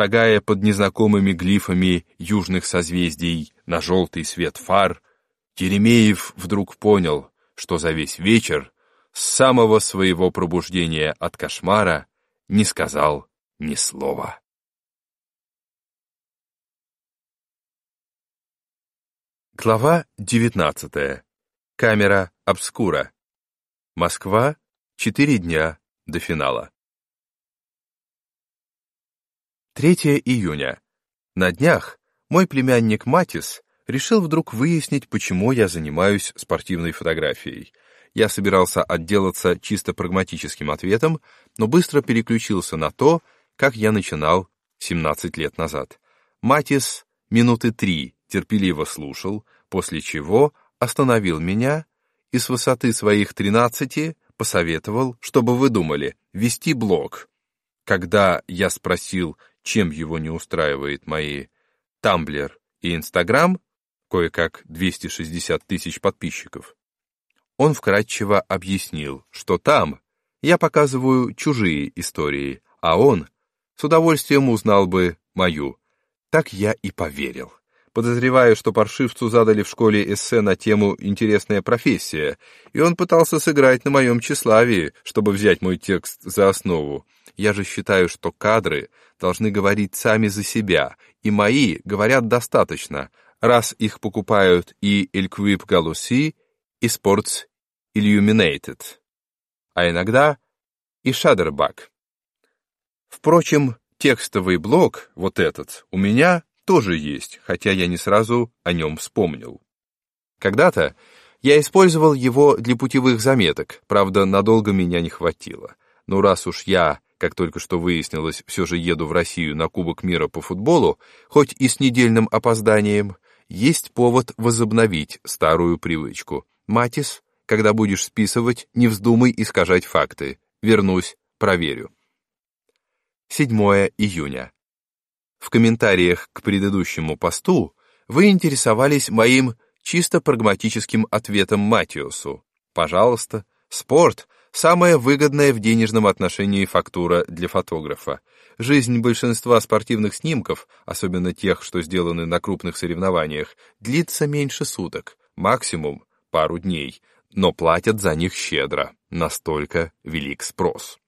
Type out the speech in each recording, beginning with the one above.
шагая под незнакомыми глифами южных созвездий на желтый свет фар, Еремеев вдруг понял, что за весь вечер с самого своего пробуждения от кошмара не сказал ни слова. Глава 19. Камера обскура. Москва. Четыре дня до финала. 3 июня. На днях мой племянник Матис решил вдруг выяснить, почему я занимаюсь спортивной фотографией. Я собирался отделаться чисто прагматическим ответом, но быстро переключился на то, как я начинал 17 лет назад. Матис минуты три терпеливо слушал, после чего остановил меня и с высоты своих 13 посоветовал, чтобы вы думали, вести блог. Когда я спросил, чем его не устраивает мои Тамблер и Инстаграм, кое-как 260 тысяч подписчиков, он вкратчиво объяснил, что там я показываю чужие истории, а он с удовольствием узнал бы мою. Так я и поверил. Подозреваю, что паршивцу задали в школе эссе на тему «Интересная профессия», и он пытался сыграть на моем тщеславии, чтобы взять мой текст за основу. Я же считаю, что кадры должны говорить сами за себя, и мои говорят достаточно, раз их покупают и Elquip Galusi, и Sports Illuminated, а иногда и Shutterbug. Впрочем, текстовый блок, вот этот, у меня тоже есть, хотя я не сразу о нем вспомнил. Когда-то я использовал его для путевых заметок, правда, надолго меня не хватило. Но раз уж я, как только что выяснилось, все же еду в Россию на Кубок мира по футболу, хоть и с недельным опозданием, есть повод возобновить старую привычку. Матис когда будешь списывать, не вздумай искажать факты. Вернусь, проверю. 7 июня. В комментариях к предыдущему посту вы интересовались моим чисто прагматическим ответом Матиусу. Пожалуйста, спорт — самая выгодная в денежном отношении фактура для фотографа. Жизнь большинства спортивных снимков, особенно тех, что сделаны на крупных соревнованиях, длится меньше суток, максимум пару дней, но платят за них щедро, настолько велик спрос.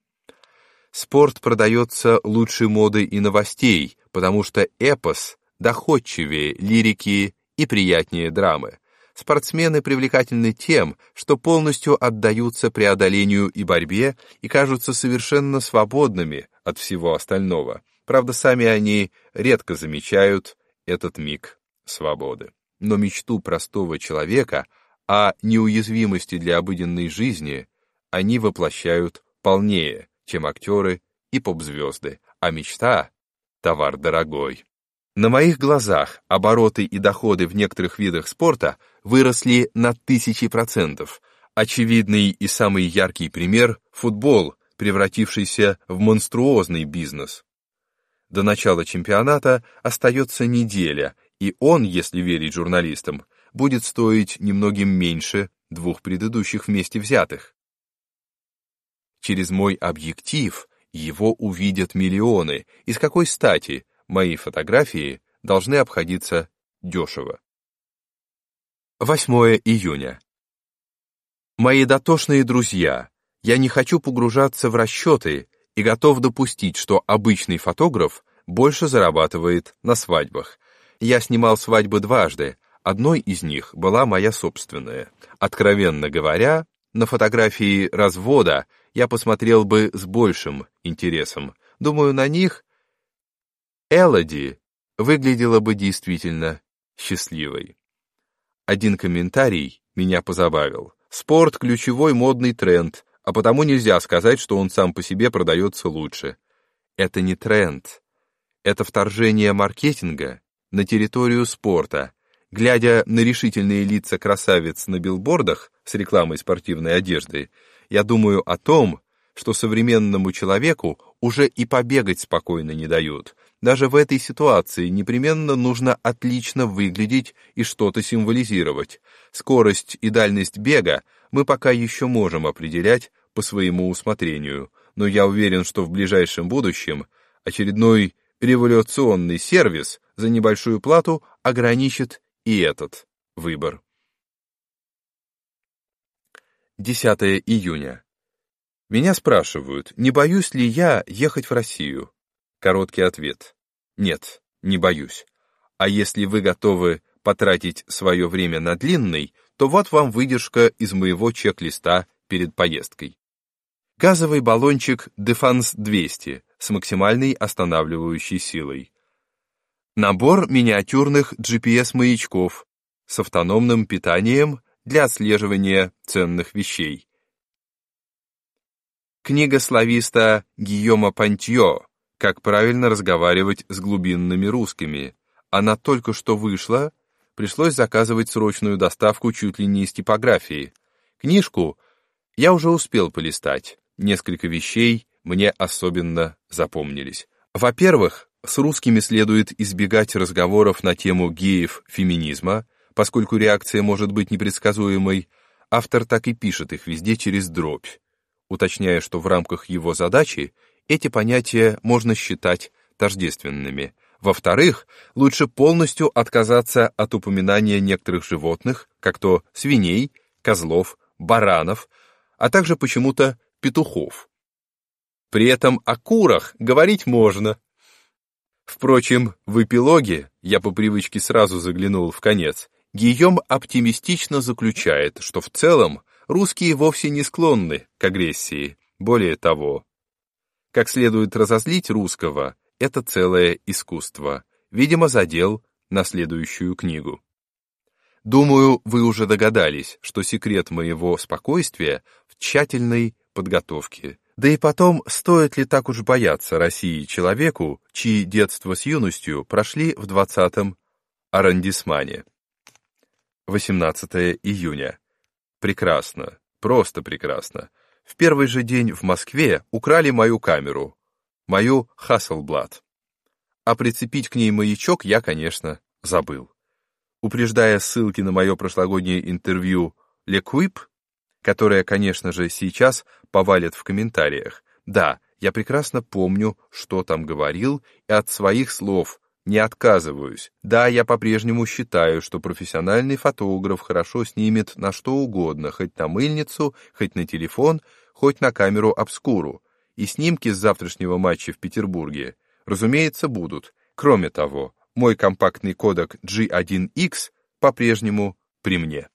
Спорт продается лучшей моды и новостей, потому что эпос доходчивее лирики и приятнее драмы. Спортсмены привлекательны тем, что полностью отдаются преодолению и борьбе и кажутся совершенно свободными от всего остального. Правда, сами они редко замечают этот миг свободы. Но мечту простого человека — а неуязвимости для обыденной жизни они воплощают полнее, чем актеры и поп-звезды, а мечта — товар дорогой. На моих глазах обороты и доходы в некоторых видах спорта выросли на тысячи процентов. Очевидный и самый яркий пример — футбол, превратившийся в монструозный бизнес. До начала чемпионата остается неделя, и он, если верить журналистам, будет стоить немногим меньше двух предыдущих вместе взятых. Через мой объектив его увидят миллионы, и с какой стати мои фотографии должны обходиться дешево. 8 июня. Мои дотошные друзья, я не хочу погружаться в расчеты и готов допустить, что обычный фотограф больше зарабатывает на свадьбах. Я снимал свадьбы дважды, Одной из них была моя собственная. Откровенно говоря, на фотографии развода я посмотрел бы с большим интересом. Думаю, на них Элоди выглядела бы действительно счастливой. Один комментарий меня позабавил. Спорт — ключевой модный тренд, а потому нельзя сказать, что он сам по себе продается лучше. Это не тренд. Это вторжение маркетинга на территорию спорта, Глядя на решительные лица красавиц на билбордах с рекламой спортивной одежды, я думаю о том, что современному человеку уже и побегать спокойно не дают. Даже в этой ситуации непременно нужно отлично выглядеть и что-то символизировать. Скорость и дальность бега мы пока еще можем определять по своему усмотрению, но я уверен, что в ближайшем будущем очередной революционный сервис за небольшую плату ограничит и этот выбор. 10 июня. Меня спрашивают, не боюсь ли я ехать в Россию. Короткий ответ. Нет, не боюсь. А если вы готовы потратить свое время на длинный, то вот вам выдержка из моего чек-листа перед поездкой. Газовый баллончик Defense 200 с максимальной останавливающей силой. Набор миниатюрных GPS-маячков с автономным питанием для отслеживания ценных вещей. Книга слависта Гийома Пантьо «Как правильно разговаривать с глубинными русскими». Она только что вышла, пришлось заказывать срочную доставку чуть ли не из типографии. Книжку я уже успел полистать, несколько вещей мне особенно запомнились. Во-первых, с русскими следует избегать разговоров на тему геев феминизма, поскольку реакция может быть непредсказуемой, автор так и пишет их везде через дробь, уточняя, что в рамках его задачи эти понятия можно считать тождественными. Во-вторых, лучше полностью отказаться от упоминания некоторых животных, как то свиней, козлов, баранов, а также почему-то петухов. При этом о курах говорить можно. Впрочем, в эпилоге, я по привычке сразу заглянул в конец, Гийом оптимистично заключает, что в целом русские вовсе не склонны к агрессии. Более того, как следует разозлить русского, это целое искусство. Видимо, задел на следующую книгу. Думаю, вы уже догадались, что секрет моего спокойствия в тщательной подготовке. Да и потом, стоит ли так уж бояться России человеку, чьи детство с юностью прошли в 20-м арандисмане? 18 июня. Прекрасно, просто прекрасно. В первый же день в Москве украли мою камеру, мою Hasselblad. А прицепить к ней маячок я, конечно, забыл. Упреждая ссылки на мое прошлогоднее интервью «Лекуип», которое, конечно же, сейчас повалят в комментариях, да, я прекрасно помню, что там говорил, и от своих слов не отказываюсь. Да, я по-прежнему считаю, что профессиональный фотограф хорошо снимет на что угодно, хоть на мыльницу, хоть на телефон, хоть на камеру обскуру. И снимки с завтрашнего матча в Петербурге, разумеется, будут. Кроме того, мой компактный кодек G1X по-прежнему при мне.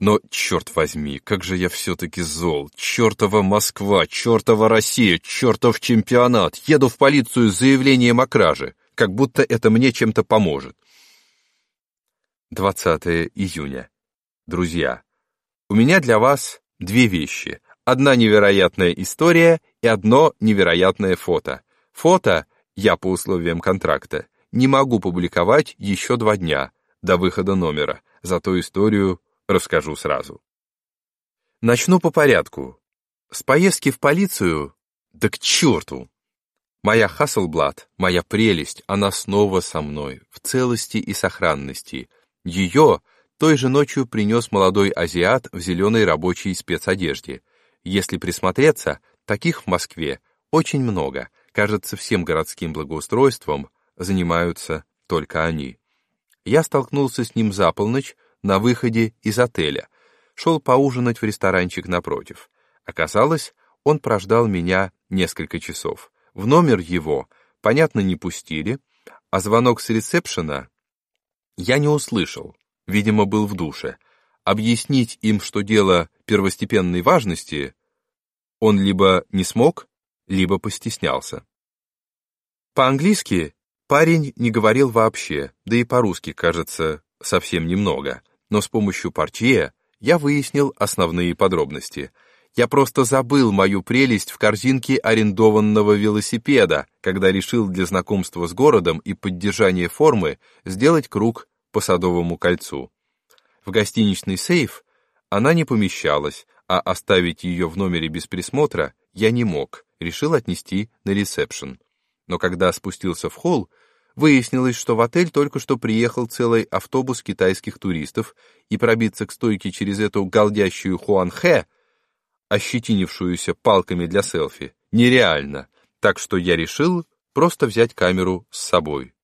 Но, черт возьми, как же я все-таки зол. Чертова Москва, чертова Россия, чертов чемпионат. Еду в полицию с заявлением о краже как будто это мне чем-то поможет. 20 июня. Друзья, у меня для вас две вещи. Одна невероятная история и одно невероятное фото. Фото я по условиям контракта не могу публиковать еще два дня до выхода номера, зато историю расскажу сразу. Начну по порядку. С поездки в полицию, да к черту, Моя Хасселблад, моя прелесть, она снова со мной, в целости и сохранности. Ее той же ночью принес молодой азиат в зеленой рабочей спецодежде. Если присмотреться, таких в Москве очень много. Кажется, всем городским благоустройством занимаются только они. Я столкнулся с ним за полночь на выходе из отеля. Шел поужинать в ресторанчик напротив. Оказалось, он прождал меня несколько часов. В номер его, понятно, не пустили, а звонок с ресепшена я не услышал, видимо, был в душе. Объяснить им, что дело первостепенной важности, он либо не смог, либо постеснялся. По-английски парень не говорил вообще, да и по-русски, кажется, совсем немного, но с помощью портье я выяснил основные подробности — я просто забыл мою прелесть в корзинке арендованного велосипеда, когда решил для знакомства с городом и поддержания формы сделать круг по Садовому кольцу. В гостиничный сейф она не помещалась, а оставить ее в номере без присмотра я не мог, решил отнести на ресепшн. Но когда спустился в холл, выяснилось, что в отель только что приехал целый автобус китайских туристов, и пробиться к стойке через эту галдящую Хуанхэ — ощетинившуюся палками для селфи, нереально, так что я решил просто взять камеру с собой.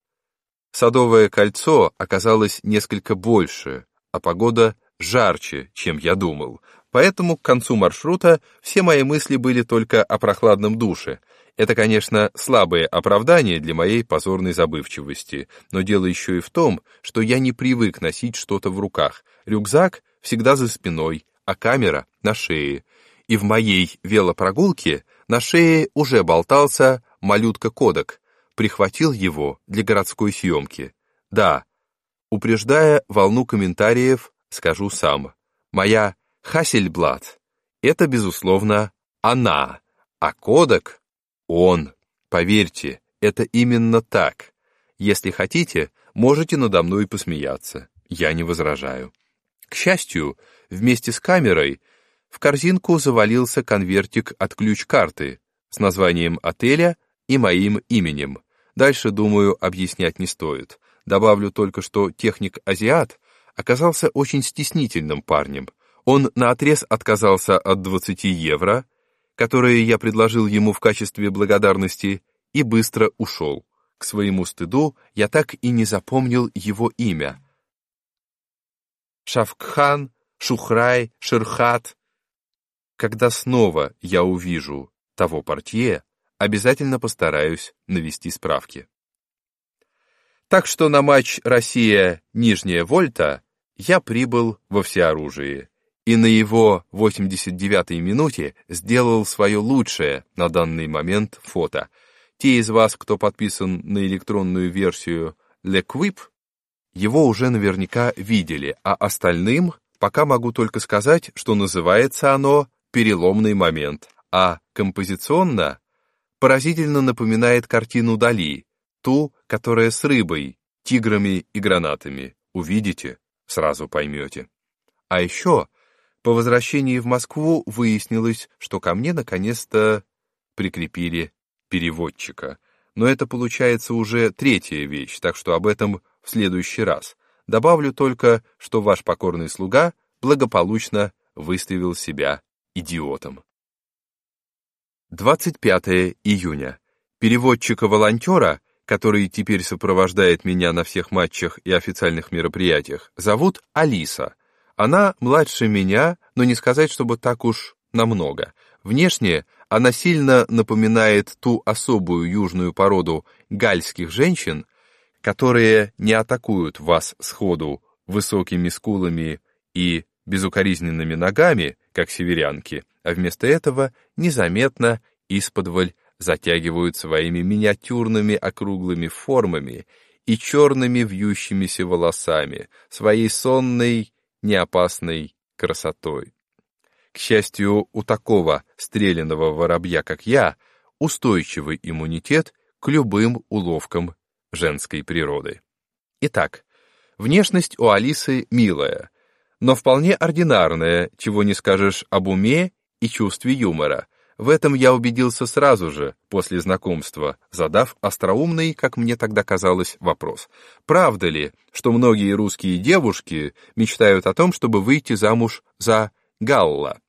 Садовое кольцо оказалось несколько больше, а погода жарче, чем я думал, поэтому к концу маршрута все мои мысли были только о прохладном душе. Это, конечно, слабое оправдание для моей позорной забывчивости, но дело еще и в том, что я не привык носить что-то в руках. Рюкзак всегда за спиной, а камера на шее. И в моей велопрогулке на шее уже болтался малютка-кодек, прихватил его для городской съемки. Да, упреждая волну комментариев, скажу сам. Моя Хассельблад — это, безусловно, она, а кодек — он. Поверьте, это именно так. Если хотите, можете надо мной посмеяться. Я не возражаю. К счастью, вместе с камерой в корзинку завалился конвертик от ключ-карты с названием отеля и моим именем. Дальше, думаю, объяснять не стоит. Добавлю только, что техник-азиат оказался очень стеснительным парнем. Он наотрез отказался от 20 евро, которые я предложил ему в качестве благодарности, и быстро ушел. К своему стыду я так и не запомнил его имя. Шавкхан, Шухрай, Шерхат. Когда снова я увижу того портье, обязательно постараюсь навести справки. Так что на матч Россия-Нижняя Вольта я прибыл во всеоружии и на его 89-й минуте сделал свое лучшее на данный момент фото. Те из вас, кто подписан на электронную версию L'Equip, его уже наверняка видели, а остальным пока могу только сказать, что называется оно «Переломный момент», а композиционно поразительно напоминает картину Дали, ту, которая с рыбой, тиграми и гранатами. Увидите, сразу поймете. А еще, по возвращении в Москву выяснилось, что ко мне наконец-то прикрепили переводчика. Но это получается уже третья вещь, так что об этом в следующий раз. Добавлю только, что ваш покорный слуга благополучно выставил себя идиотом. 25 июня. Переводчика-волонтера, который теперь сопровождает меня на всех матчах и официальных мероприятиях, зовут Алиса. Она младше меня, но не сказать, чтобы так уж намного. Внешне она сильно напоминает ту особую южную породу гальских женщин, которые не атакуют вас сходу высокими скулами и безукоризненными ногами, как северянки, а вместо этого незаметно исподволь затягивают своими миниатюрными округлыми формами и черными вьющимися волосами, своей сонной, неопасной красотой. К счастью, у такого стрелянного воробья, как я, устойчивый иммунитет к любым уловкам женской природы. Итак, внешность у Алисы милая, но вполне ординарная, чего не скажешь об уме и чувстве юмора. В этом я убедился сразу же, после знакомства, задав остроумный, как мне тогда казалось, вопрос. Правда ли, что многие русские девушки мечтают о том, чтобы выйти замуж за Галла?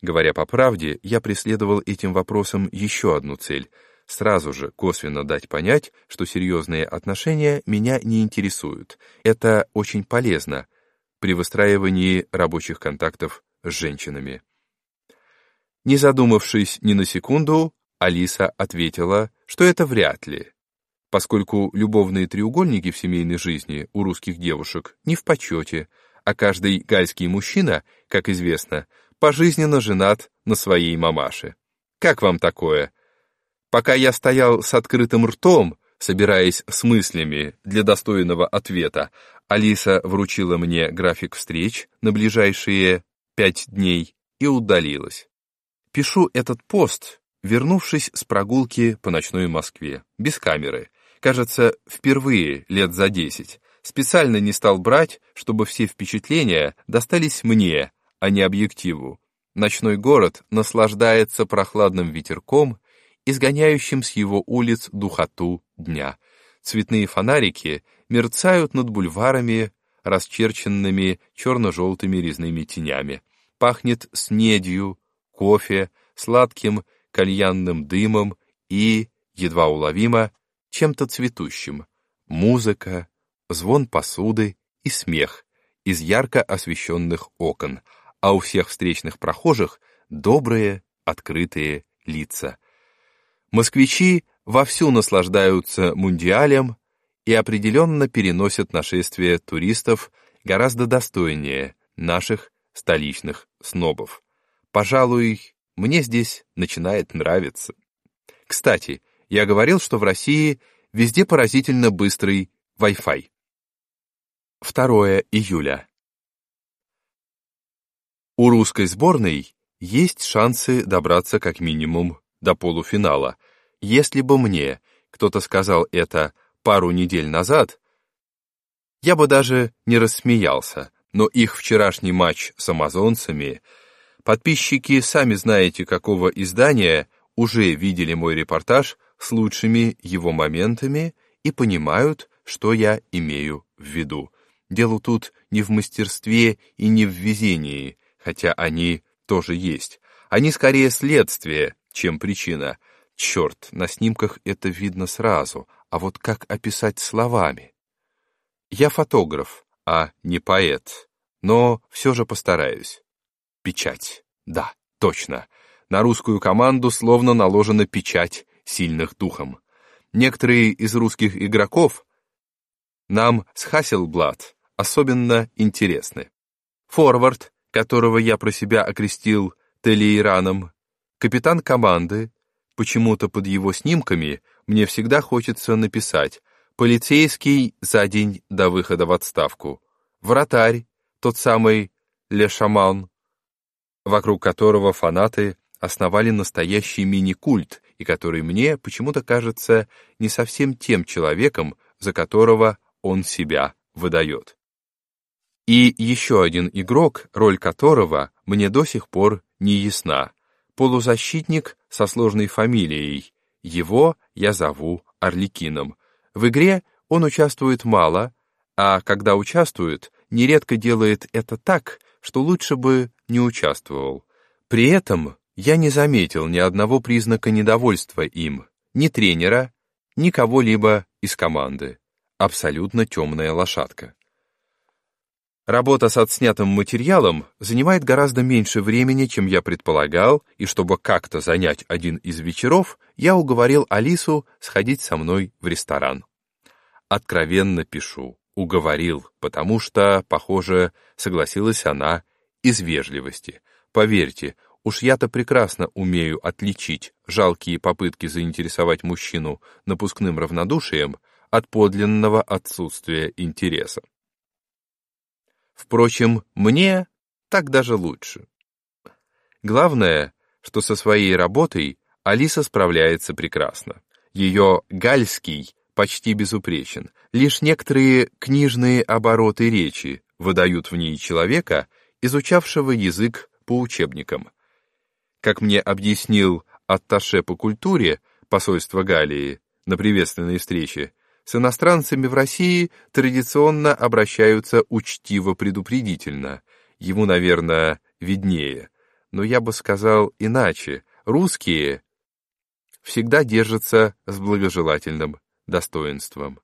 Говоря по правде, я преследовал этим вопросом еще одну цель — сразу же косвенно дать понять, что серьезные отношения меня не интересуют. Это очень полезно при выстраивании рабочих контактов с женщинами. Не задумавшись ни на секунду, Алиса ответила, что это вряд ли, поскольку любовные треугольники в семейной жизни у русских девушек не в почете, а каждый гальский мужчина, как известно, пожизненно женат на своей мамаше. Как вам такое? Пока я стоял с открытым ртом, собираясь с мыслями для достойного ответа, Алиса вручила мне график встреч на ближайшие пять дней и удалилась. Пишу этот пост, вернувшись с прогулки по ночной Москве, без камеры. Кажется, впервые лет за десять. Специально не стал брать, чтобы все впечатления достались мне, а не объективу. Ночной город наслаждается прохладным ветерком изгоняющим с его улиц духоту дня. Цветные фонарики мерцают над бульварами, расчерченными черно-желтыми резными тенями. Пахнет снедью, кофе, сладким кальянным дымом и едва уловимо, чем-то цветущим. Музыка, звон посуды и смех из ярко освещенных окон, а у всех встречных прохожих добрые, открытые лица. Москвичи вовсю наслаждаются мундиалем и определенно переносят нашествие туристов гораздо достойнее наших столичных снобов. Пожалуй, мне здесь начинает нравиться. Кстати, я говорил, что в России везде поразительно быстрый Wi-Fi. 2 июля. У русской сборной есть шансы добраться как минимум до полуфинала. Если бы мне кто-то сказал это пару недель назад, я бы даже не рассмеялся, но их вчерашний матч с амазонцами, подписчики, сами знаете какого издания, уже видели мой репортаж с лучшими его моментами и понимают, что я имею в виду. Дело тут не в мастерстве и не в везении, хотя они тоже есть. Они скорее следствие, чем причина. Черт, на снимках это видно сразу, а вот как описать словами? Я фотограф, а не поэт, но все же постараюсь. Печать. Да, точно. На русскую команду словно наложена печать сильных духом. Некоторые из русских игроков нам с Хасселблат особенно интересны. Форвард, которого я про себя окрестил Телеираном, капитан команды, почему-то под его снимками мне всегда хочется написать «Полицейский за день до выхода в отставку», «Вратарь», тот самый Ле Шаман, вокруг которого фанаты основали настоящий мини-культ и который мне почему-то кажется не совсем тем человеком, за которого он себя выдает. И еще один игрок, роль которого мне до сих пор не ясна. Полузащитник со сложной фамилией. Его я зову Орликином. В игре он участвует мало, а когда участвует, нередко делает это так, что лучше бы не участвовал. При этом я не заметил ни одного признака недовольства им, ни тренера, ни кого-либо из команды. Абсолютно темная лошадка. Работа с отснятым материалом занимает гораздо меньше времени, чем я предполагал, и чтобы как-то занять один из вечеров, я уговорил Алису сходить со мной в ресторан. Откровенно пишу, уговорил, потому что, похоже, согласилась она из вежливости. Поверьте, уж я-то прекрасно умею отличить жалкие попытки заинтересовать мужчину напускным равнодушием от подлинного отсутствия интереса. Впрочем, мне так даже лучше. Главное, что со своей работой Алиса справляется прекрасно. Ее гальский почти безупречен, лишь некоторые книжные обороты речи выдают в ней человека, изучавшего язык по учебникам. Как мне объяснил атташе по культуре посольства Галлии на приветственной встрече, с иностранцами в России традиционно обращаются учтиво-предупредительно. Ему, наверное, виднее. Но я бы сказал иначе. Русские всегда держатся с благожелательным достоинством.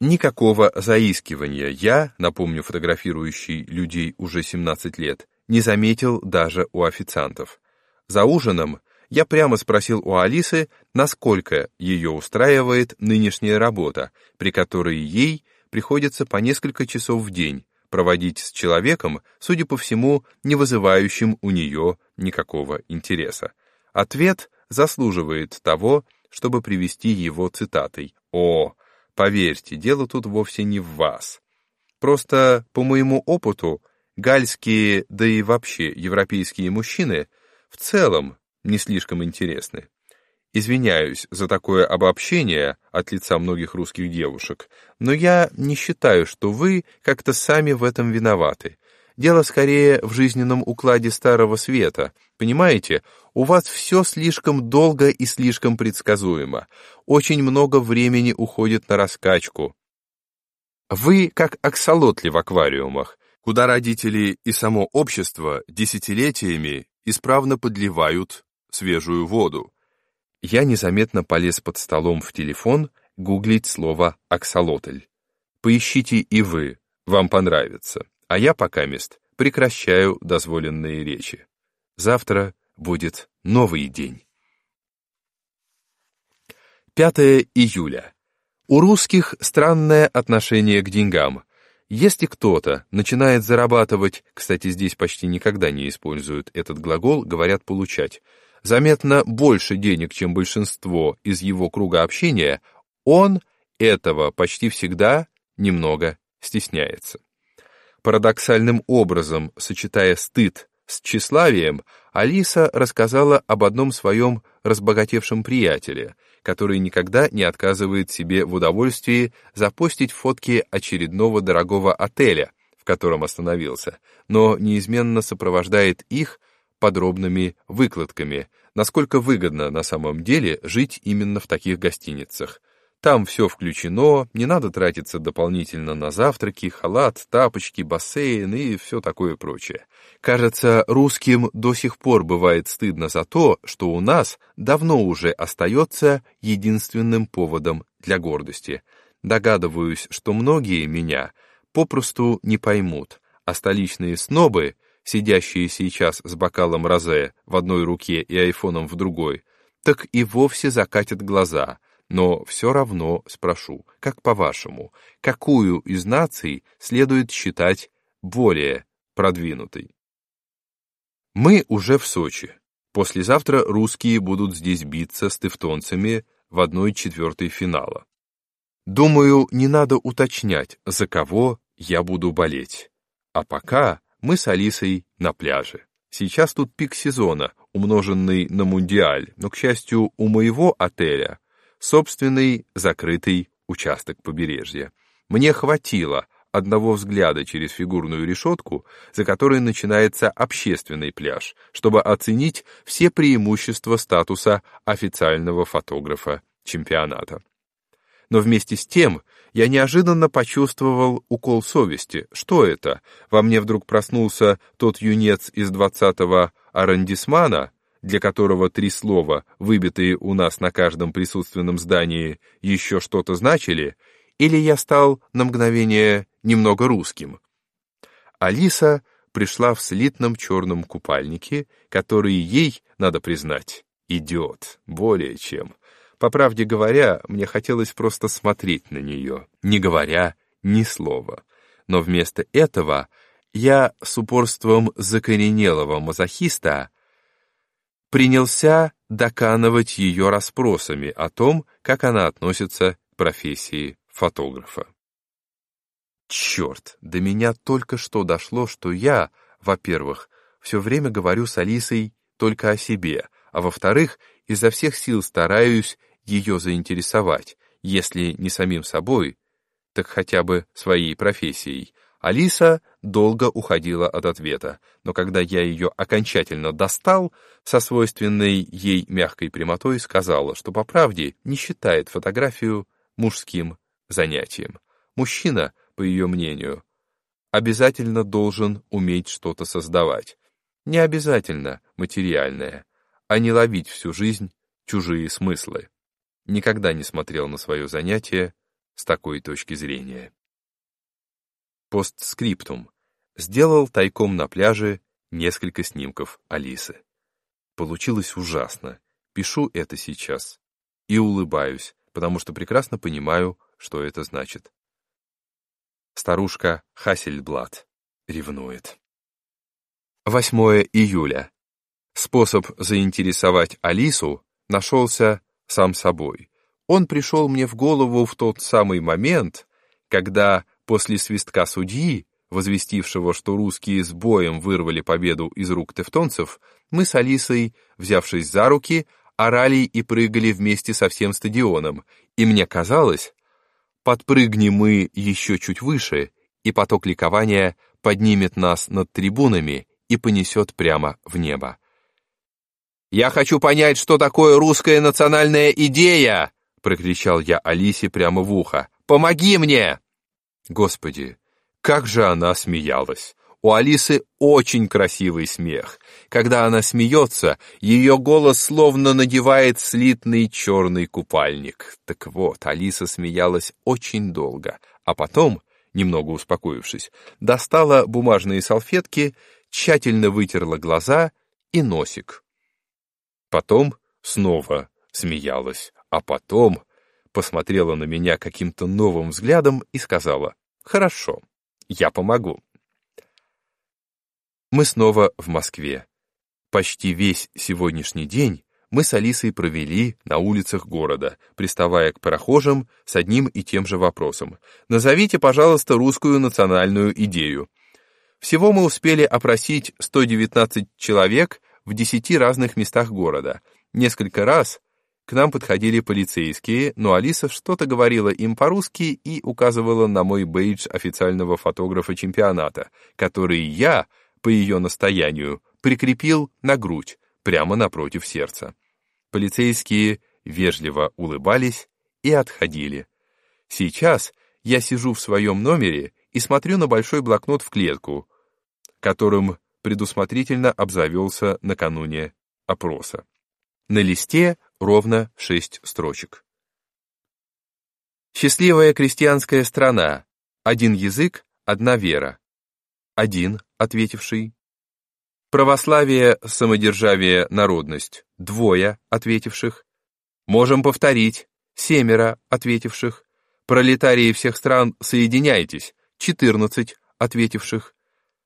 Никакого заискивания я, напомню фотографирующий людей уже 17 лет, не заметил даже у официантов. За ужином я прямо спросил у Алисы, насколько ее устраивает нынешняя работа, при которой ей приходится по несколько часов в день проводить с человеком, судя по всему, не вызывающим у нее никакого интереса. Ответ заслуживает того, чтобы привести его цитатой. «О, поверьте, дело тут вовсе не в вас. Просто, по моему опыту, гальские, да и вообще европейские мужчины в целом не слишком интересны. Извиняюсь за такое обобщение от лица многих русских девушек, но я не считаю, что вы как-то сами в этом виноваты. Дело скорее в жизненном укладе Старого Света. Понимаете, у вас все слишком долго и слишком предсказуемо. Очень много времени уходит на раскачку. Вы как аксолотли в аквариумах, куда родители и само общество десятилетиями исправно подливают свежую воду. я незаметно полез под столом в телефон гуглить слово «аксолотль». Поищите и вы, вам понравится. А я пока мест прекращаю дозволенные речи. Завтра будет новый день. 5 июля. У русских странное отношение к деньгам. Если кто-то начинает зарабатывать, кстати, здесь почти никогда не используют этот глагол, говорят «получать», заметно больше денег, чем большинство из его круга общения, он этого почти всегда немного стесняется. Парадоксальным образом, сочетая стыд с тщеславием, Алиса рассказала об одном своем разбогатевшем приятеле, который никогда не отказывает себе в удовольствии запостить фотки очередного дорогого отеля, в котором остановился, но неизменно сопровождает их подробными выкладками, насколько выгодно на самом деле жить именно в таких гостиницах. Там все включено, не надо тратиться дополнительно на завтраки, халат, тапочки, бассейн и все такое прочее. Кажется, русским до сих пор бывает стыдно за то, что у нас давно уже остается единственным поводом для гордости. Догадываюсь, что многие меня попросту не поймут, а столичные снобы сидящие сейчас с бокалом розе в одной руке и айфоном в другой, так и вовсе закатят глаза, но все равно спрошу, как по-вашему, какую из наций следует считать более продвинутой? Мы уже в Сочи. Послезавтра русские будут здесь биться с тевтонцами в одной четвертой финала. Думаю, не надо уточнять, за кого я буду болеть. А пока мы с Алисой на пляже. Сейчас тут пик сезона, умноженный на мундиаль, но, к счастью, у моего отеля собственный закрытый участок побережья. Мне хватило одного взгляда через фигурную решетку, за которой начинается общественный пляж, чтобы оценить все преимущества статуса официального фотографа чемпионата. Но вместе с тем я неожиданно почувствовал укол совести. Что это? Во мне вдруг проснулся тот юнец из двадцатого арандисмана, для которого три слова, выбитые у нас на каждом присутственном здании, еще что-то значили, или я стал на мгновение немного русским. Алиса пришла в слитном черном купальнике, который ей, надо признать, идет более чем. По правде говоря, мне хотелось просто смотреть на нее, не говоря ни слова. Но вместо этого я с упорством закоренелого мазохиста принялся доканывать ее расспросами о том, как она относится к профессии фотографа. Черт, до меня только что дошло, что я, во-первых, все время говорю с Алисой только о себе, а во-вторых, изо всех сил стараюсь ее заинтересовать, если не самим собой, так хотя бы своей профессией. Алиса долго уходила от ответа, но когда я ее окончательно достал, со свойственной ей мягкой прямотой сказала, что по правде не считает фотографию мужским занятием. Мужчина, по ее мнению, обязательно должен уметь что-то создавать. Не обязательно материальное, а не ловить всю жизнь чужие смыслы никогда не смотрел на свое занятие с такой точки зрения. Постскриптум. Сделал тайком на пляже несколько снимков Алисы. Получилось ужасно. Пишу это сейчас. И улыбаюсь, потому что прекрасно понимаю, что это значит. Старушка Хассельблат ревнует. 8 июля. Способ заинтересовать Алису нашелся сам собой. Он пришел мне в голову в тот самый момент, когда после свистка судьи, возвестившего, что русские с боем вырвали победу из рук тевтонцев, мы с Алисой, взявшись за руки, орали и прыгали вместе со всем стадионом, и мне казалось, подпрыгни мы еще чуть выше, и поток ликования поднимет нас над трибунами и понесет прямо в небо. «Я хочу понять, что такое русская национальная идея!» — прокричал я Алисе прямо в ухо. «Помоги мне!» Господи, как же она смеялась! У Алисы очень красивый смех. Когда она смеется, ее голос словно надевает слитный черный купальник. Так вот, Алиса смеялась очень долго, а потом, немного успокоившись, достала бумажные салфетки, тщательно вытерла глаза и носик. Потом снова смеялась, а потом посмотрела на меня каким-то новым взглядом и сказала «Хорошо, я помогу». Мы снова в Москве. Почти весь сегодняшний день мы с Алисой провели на улицах города, приставая к прохожим с одним и тем же вопросом. «Назовите, пожалуйста, русскую национальную идею». Всего мы успели опросить 119 человек в 10 разных местах города. Несколько раз к нам подходили полицейские, но Алиса что-то говорила им по-русски и указывала на мой бейдж официального фотографа чемпионата, который я по ее настоянию, прикрепил на грудь, прямо напротив сердца. Полицейские вежливо улыбались и отходили. Сейчас я сижу в своем номере и смотрю на большой блокнот в клетку, которым предусмотрительно обзавелся накануне опроса. На листе ровно шесть строчек. Счастливая крестьянская страна. Один язык, одна вера. Один, ответивший. Православие, самодержавие, народность. Двое, ответивших. Можем повторить. Семеро, ответивших. Пролетарии всех стран, соединяйтесь. Четырнадцать, ответивших.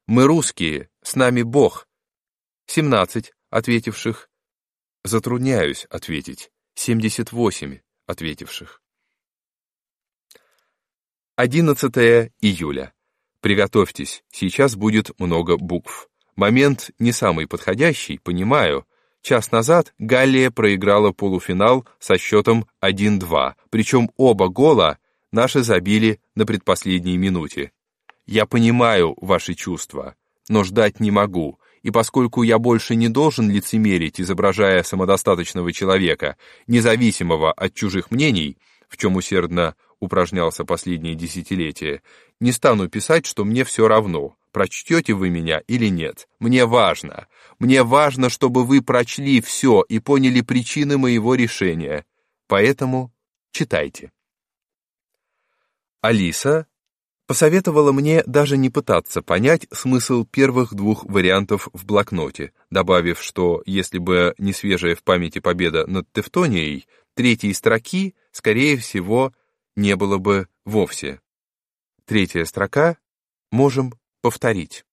Мы русские, с нами Бог. Семнадцать, ответивших. Затрудняюсь ответить. Семьдесят восемь, ответивших. 11 июля. Приготовьтесь, сейчас будет много букв. Момент не самый подходящий, понимаю. Час назад Галлия проиграла полуфинал со счетом 1-2, причем оба гола наши забили на предпоследней минуте. Я понимаю ваши чувства, но ждать не могу, и поскольку я больше не должен лицемерить, изображая самодостаточного человека, независимого от чужих мнений, в чем усердно упражнялся последние десятилетия, не стану писать, что мне все равно, прочтете вы меня или нет. Мне важно. Мне важно, чтобы вы прочли все и поняли причины моего решения. Поэтому читайте. Алиса посоветовала мне даже не пытаться понять смысл первых двух вариантов в блокноте, добавив, что если бы не свежая в памяти победа над Тевтонией, третьей строки, скорее всего, не было бы вовсе. Третья строка «Можем повторить».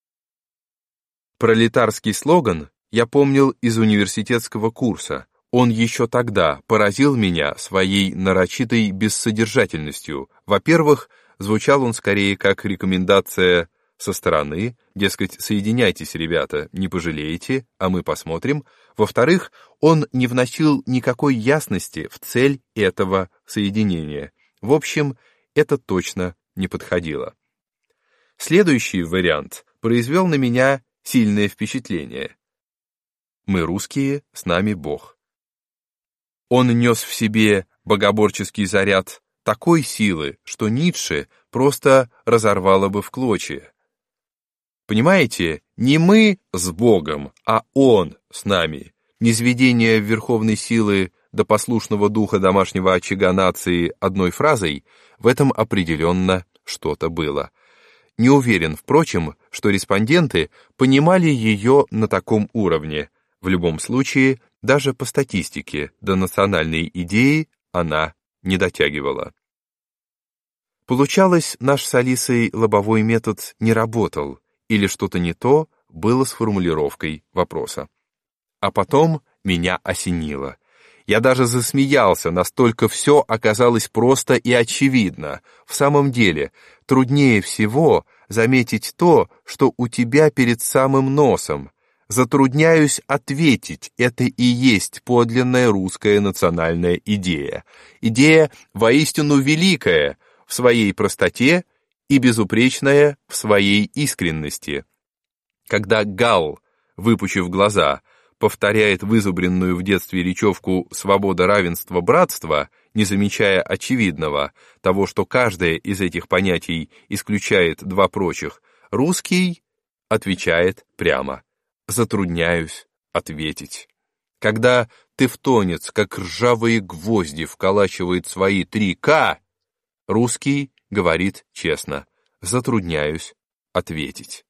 Пролетарский слоган я помнил из университетского курса. Он еще тогда поразил меня своей нарочитой бессодержательностью. Во-первых, звучал он скорее как рекомендация со стороны, дескать, соединяйтесь, ребята, не пожалеете, а мы посмотрим. Во-вторых, он не вносил никакой ясности в цель этого соединения. В общем, это точно не подходило. Следующий вариант произвел на меня сильное впечатление. Мы русские, с нами Бог. Он нес в себе богоборческий заряд такой силы, что Ницше просто разорвало бы в клочья. Понимаете, не мы с Богом, а Он с нами. Низведение верховной силы до послушного духа домашнего очага нации одной фразой, в этом определенно что-то было. Не уверен, впрочем, что респонденты понимали ее на таком уровне. В любом случае, даже по статистике, до национальной идеи она не дотягивала. Получалось, наш с Алисой лобовой метод не работал, или что-то не то было с формулировкой вопроса. А потом меня осенило. Я даже засмеялся, настолько все оказалось просто и очевидно. В самом деле, труднее всего заметить то, что у тебя перед самым носом. Затрудняюсь ответить, это и есть подлинная русская национальная идея. Идея воистину великая в своей простоте и безупречная в своей искренности. Когда Гал, выпучив глаза, повторяет вызубренную в детстве речевку «свобода, равенство, братство», не замечая очевидного, того, что каждое из этих понятий исключает два прочих, русский отвечает прямо. Затрудняюсь ответить. Когда тевтонец, как ржавые гвозди, вколачивает свои три «К», русский говорит честно. Затрудняюсь ответить.